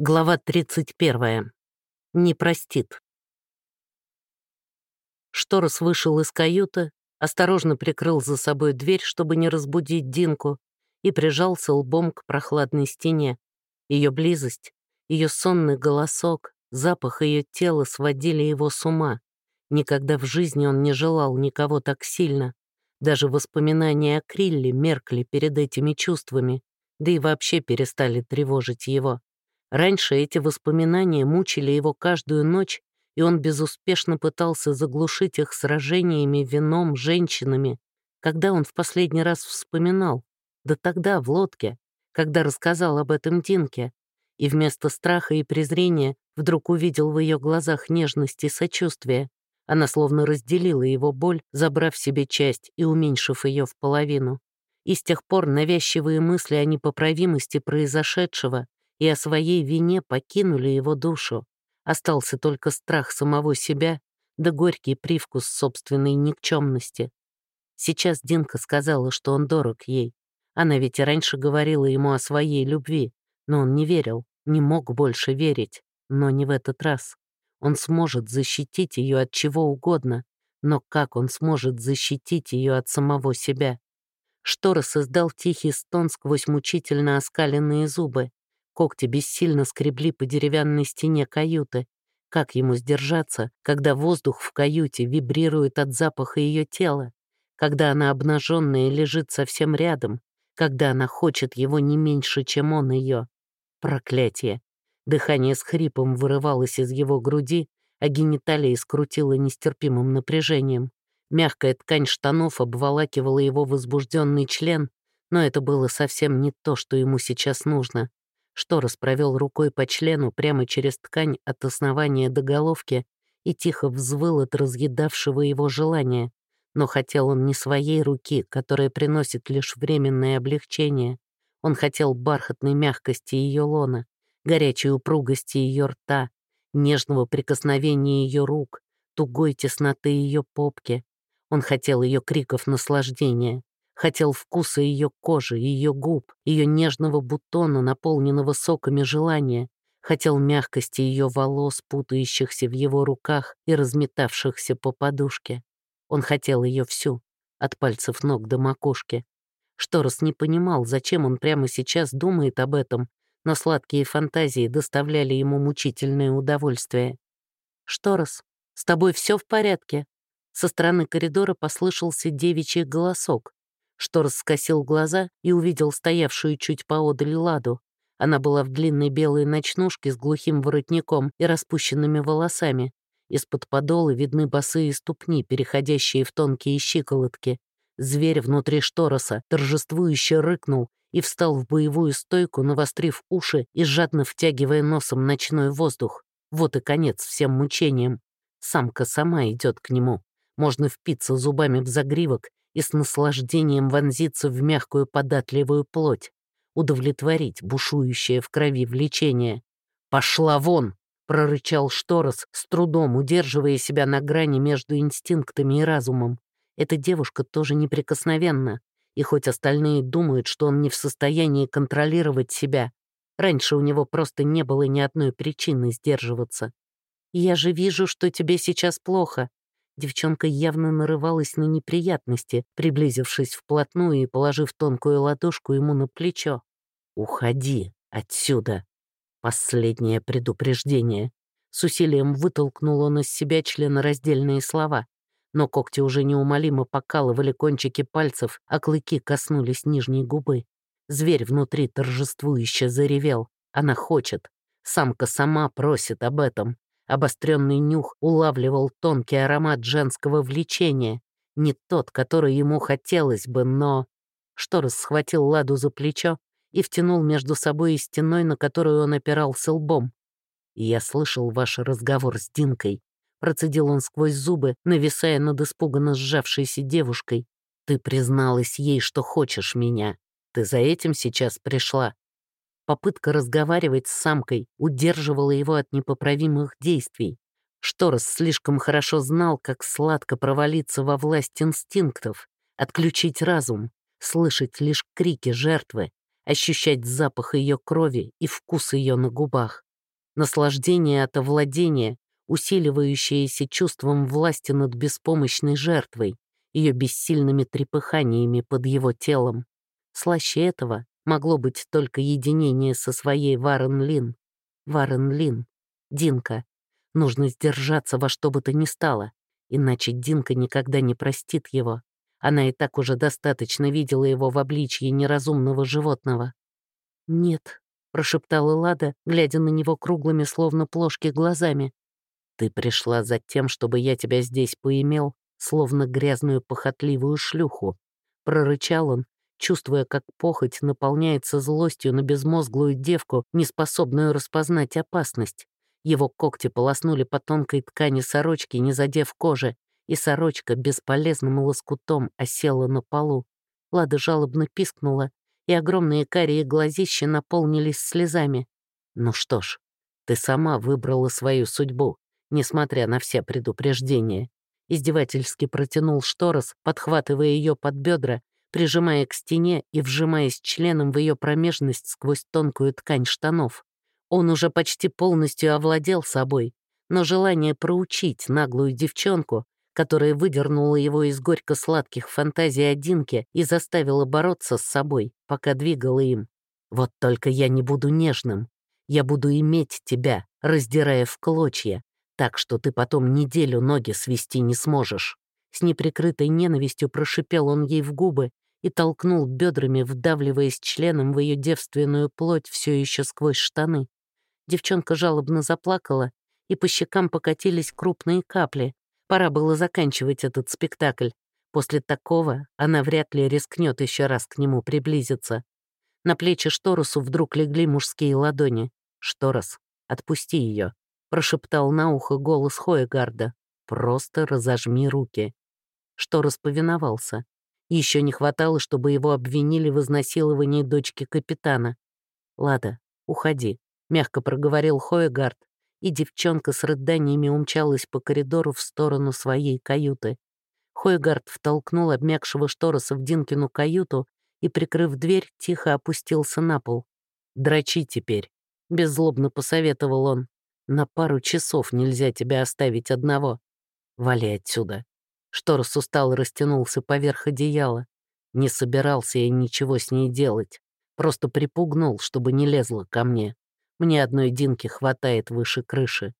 Глава 31. Не простит. Шторос вышел из каюты, осторожно прикрыл за собой дверь, чтобы не разбудить Динку, и прижался лбом к прохладной стене. Ее близость, ее сонный голосок, запах ее тела сводили его с ума. Никогда в жизни он не желал никого так сильно. Даже воспоминания о Крилле меркли перед этими чувствами, да и вообще перестали тревожить его. Раньше эти воспоминания мучили его каждую ночь, и он безуспешно пытался заглушить их сражениями, вином, женщинами. Когда он в последний раз вспоминал? Да тогда, в лодке, когда рассказал об этом Динке. И вместо страха и презрения вдруг увидел в ее глазах нежность и сочувствие. Она словно разделила его боль, забрав себе часть и уменьшив ее в половину. И с тех пор навязчивые мысли о непоправимости произошедшего и о своей вине покинули его душу. Остался только страх самого себя да горький привкус собственной никчемности. Сейчас Динка сказала, что он дорог ей. Она ведь и раньше говорила ему о своей любви, но он не верил, не мог больше верить, но не в этот раз. Он сможет защитить ее от чего угодно, но как он сможет защитить ее от самого себя? Штора создал тихий стон сквозь мучительно оскаленные зубы. Когти бессильно скребли по деревянной стене каюты. Как ему сдержаться, когда воздух в каюте вибрирует от запаха ее тела, когда она обнаженная лежит совсем рядом, когда она хочет его не меньше, чем он ее? Проклятие! Дыхание с хрипом вырывалось из его груди, а гениталии скрутило нестерпимым напряжением. Мягкая ткань штанов обволакивала его возбужденный член, но это было совсем не то, что ему сейчас нужно. Шторос провел рукой по члену прямо через ткань от основания до головки и тихо взвыл от разъедавшего его желания. Но хотел он не своей руки, которая приносит лишь временное облегчение. Он хотел бархатной мягкости ее лона, горячей упругости ее рта, нежного прикосновения ее рук, тугой тесноты ее попки. Он хотел ее криков наслаждения хотел вкуса ее кожи, ее губ, ее нежного бутона, наполненного соками желания, хотел мягкости ее волос, путающихся в его руках и разметавшихся по подушке. Он хотел ее всю, от пальцев ног до макушки. Шторос не понимал, зачем он прямо сейчас думает об этом, но сладкие фантазии доставляли ему мучительное удовольствие. «Шторос, с тобой все в порядке?» Со стороны коридора послышался девичий голосок. Штор скосил глаза и увидел стоявшую чуть поодаль Ладу. Она была в длинной белой ночнушке с глухим воротником и распущенными волосами. Из-под подола видны босые ступни, переходящие в тонкие щиколотки. Зверь внутри штороса торжествующе рыкнул и встал в боевую стойку, навострив уши и жадно втягивая носом ночной воздух. Вот и конец всем мучениям. Самка сама идет к нему. Можно впиться зубами в загривок и с наслаждением вонзиться в мягкую податливую плоть, удовлетворить бушующее в крови влечение. «Пошла вон!» — прорычал Шторос, с трудом удерживая себя на грани между инстинктами и разумом. Эта девушка тоже неприкосновенна, и хоть остальные думают, что он не в состоянии контролировать себя, раньше у него просто не было ни одной причины сдерживаться. «Я же вижу, что тебе сейчас плохо», Девчонка явно нарывалась на неприятности, приблизившись вплотную и положив тонкую ладошку ему на плечо. «Уходи отсюда!» Последнее предупреждение. С усилием вытолкнул он из себя членораздельные слова. Но когти уже неумолимо покалывали кончики пальцев, а клыки коснулись нижней губы. Зверь внутри торжествующе заревел. Она хочет. Самка сама просит об этом. Обостренный нюх улавливал тонкий аромат женского влечения, не тот, который ему хотелось бы, но... Шторос схватил Ладу за плечо и втянул между собой и стеной, на которую он опирался лбом. «Я слышал ваш разговор с Динкой», — процедил он сквозь зубы, нависая над испуганно сжавшейся девушкой. «Ты призналась ей, что хочешь меня. Ты за этим сейчас пришла?» Попытка разговаривать с самкой удерживала его от непоправимых действий. Шторос слишком хорошо знал, как сладко провалиться во власть инстинктов, отключить разум, слышать лишь крики жертвы, ощущать запах ее крови и вкус ее на губах. наслаждение от овладения, усиливающееся чувством власти над беспомощной жертвой, ее бессильными трепыханиями под его телом. Слаще этого могло быть только единение со своей Варен Лин. Варен Лин. Динка. Нужно сдержаться во что бы то ни стало, иначе Динка никогда не простит его. Она и так уже достаточно видела его в обличье неразумного животного. «Нет», — прошептала Лада, глядя на него круглыми, словно плошки, глазами. «Ты пришла за тем, чтобы я тебя здесь поимел, словно грязную похотливую шлюху», — прорычал он, чувствуя, как похоть наполняется злостью на безмозглую девку, неспособную распознать опасность. Его когти полоснули по тонкой ткани сорочки, не задев кожи, и сорочка бесполезным лоскутом осела на полу. Лада жалобно пискнула, и огромные карие глазища наполнились слезами. «Ну что ж, ты сама выбрала свою судьбу, несмотря на все предупреждения». Издевательски протянул Шторос, подхватывая ее под бедра, прижимая к стене и вжимаясь членом в ее промежность сквозь тонкую ткань штанов. Он уже почти полностью овладел собой, но желание проучить наглую девчонку которая выдернула его из горько-сладких фантазий о Динке и заставила бороться с собой, пока двигала им. «Вот только я не буду нежным. Я буду иметь тебя, раздирая в клочья, так что ты потом неделю ноги свести не сможешь». С неприкрытой ненавистью прошипел он ей в губы и толкнул бедрами, вдавливаясь членом в ее девственную плоть все еще сквозь штаны. Девчонка жалобно заплакала, и по щекам покатились крупные капли, Пора было заканчивать этот спектакль. После такого она вряд ли рискнет еще раз к нему приблизиться. На плечи Шторосу вдруг легли мужские ладони. «Шторос, отпусти ее», — прошептал на ухо голос Хоегарда. «Просто разожми руки». Шторос повиновался. Еще не хватало, чтобы его обвинили в изнасиловании дочки капитана. «Лада, уходи», — мягко проговорил Хоегард, и девчонка с рыданиями умчалась по коридору в сторону своей каюты. Хойгард втолкнул обмякшего Штороса в Динкину каюту и, прикрыв дверь, тихо опустился на пол. «Дрочи теперь», — беззлобно посоветовал он. «На пару часов нельзя тебя оставить одного. Вали отсюда». Шторос устал растянулся поверх одеяла. Не собирался я ничего с ней делать. Просто припугнул, чтобы не лезла ко мне. Мне одной Динки хватает выше крыши.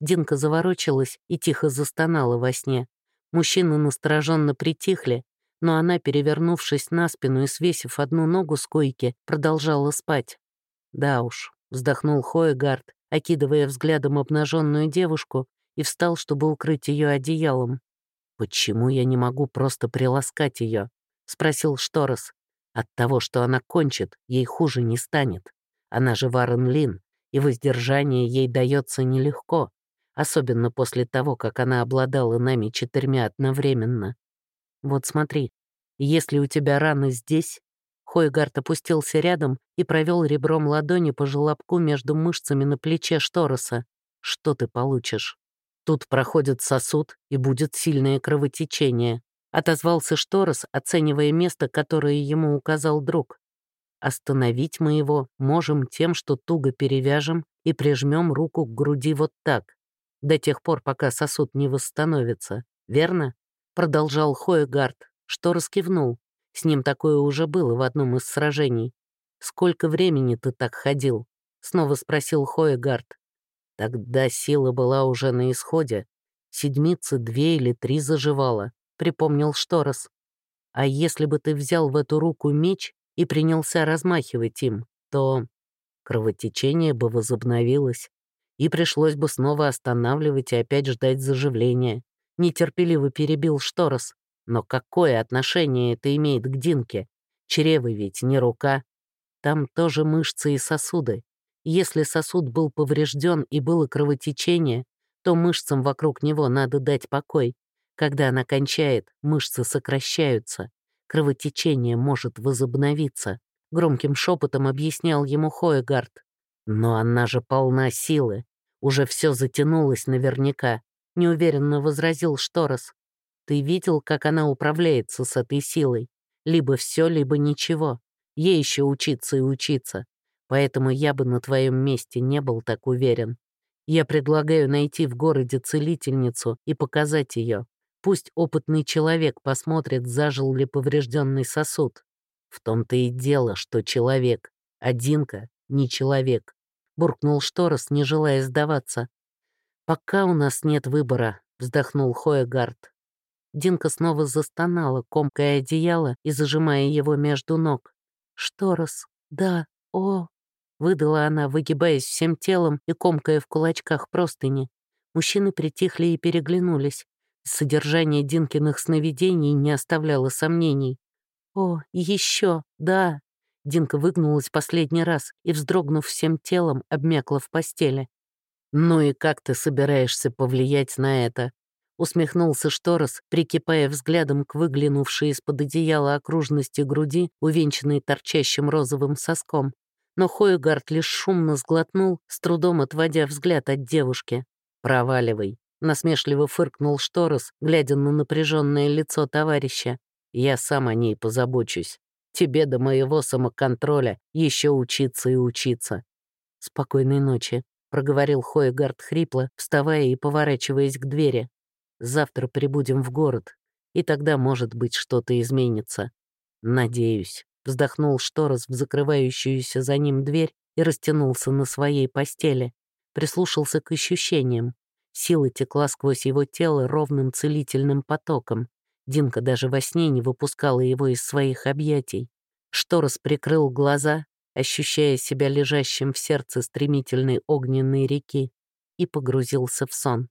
Динка заворочилась и тихо застонала во сне. Мужчины настороженно притихли, но она, перевернувшись на спину и свесив одну ногу с койки, продолжала спать. «Да уж», — вздохнул Хоегард, окидывая взглядом обнаженную девушку, и встал, чтобы укрыть ее одеялом. «Почему я не могу просто приласкать ее?» — спросил Шторос. «От того, что она кончит, ей хуже не станет». Она же Варен Лин, и воздержание ей дается нелегко, особенно после того, как она обладала нами четырьмя одновременно. Вот смотри, если у тебя рана здесь... Хойгард опустился рядом и провел ребром ладони по желобку между мышцами на плече Штороса. Что ты получишь? Тут проходит сосуд, и будет сильное кровотечение. Отозвался Шторос, оценивая место, которое ему указал друг. Остановить мы его можем тем, что туго перевяжем и прижмем руку к груди вот так, до тех пор, пока сосуд не восстановится. Верно? Продолжал Хоегард, что раскивнул. С ним такое уже было в одном из сражений. «Сколько времени ты так ходил?» — снова спросил Хоегард. Тогда сила была уже на исходе. Седмицы две или три заживала, припомнил Шторос. А если бы ты взял в эту руку меч и принялся размахивать им, то кровотечение бы возобновилось, и пришлось бы снова останавливать и опять ждать заживления. Нетерпеливо перебил Шторос. Но какое отношение это имеет к Динке? Чрево ведь не рука. Там тоже мышцы и сосуды. Если сосуд был поврежден и было кровотечение, то мышцам вокруг него надо дать покой. Когда она кончает, мышцы сокращаются кровотечение может возобновиться», — громким шепотом объяснял ему Хоегард. «Но она же полна силы. Уже все затянулось наверняка», — неуверенно возразил Шторос. «Ты видел, как она управляется с этой силой? Либо все, либо ничего. Ей еще учиться и учиться. Поэтому я бы на твоем месте не был так уверен. Я предлагаю найти в городе целительницу и показать ее. Пусть опытный человек посмотрит, зажил ли поврежденный сосуд. В том-то и дело, что человек, а Динка — не человек. Буркнул Шторос, не желая сдаваться. «Пока у нас нет выбора», — вздохнул Хоегард. Динка снова застонала, комкая одеяло и зажимая его между ног. «Шторос, да, о!» — выдала она, выгибаясь всем телом и комкая в кулачках простыни. Мужчины притихли и переглянулись. Содержание Динкиных сновидений не оставляло сомнений. «О, еще, да!» Динка выгнулась последний раз и, вздрогнув всем телом, обмякла в постели. «Ну и как ты собираешься повлиять на это?» Усмехнулся Шторос, прикипая взглядом к выглянувшей из-под одеяла окружности груди, увенчанной торчащим розовым соском. Но Хойгард лишь шумно сглотнул, с трудом отводя взгляд от девушки. «Проваливай», — насмешливо фыркнул Шторос, глядя на напряженное лицо товарища. «Я сам о ней позабочусь. Тебе до моего самоконтроля еще учиться и учиться». «Спокойной ночи», — проговорил Хойгард хрипло, вставая и поворачиваясь к двери. «Завтра прибудем в город, и тогда, может быть, что-то изменится. Надеюсь». Вздохнул Шторос в закрывающуюся за ним дверь и растянулся на своей постели. Прислушался к ощущениям. Сила текла сквозь его тело ровным целительным потоком. Динка даже во сне не выпускала его из своих объятий. Шторос прикрыл глаза, ощущая себя лежащим в сердце стремительной огненной реки, и погрузился в сон.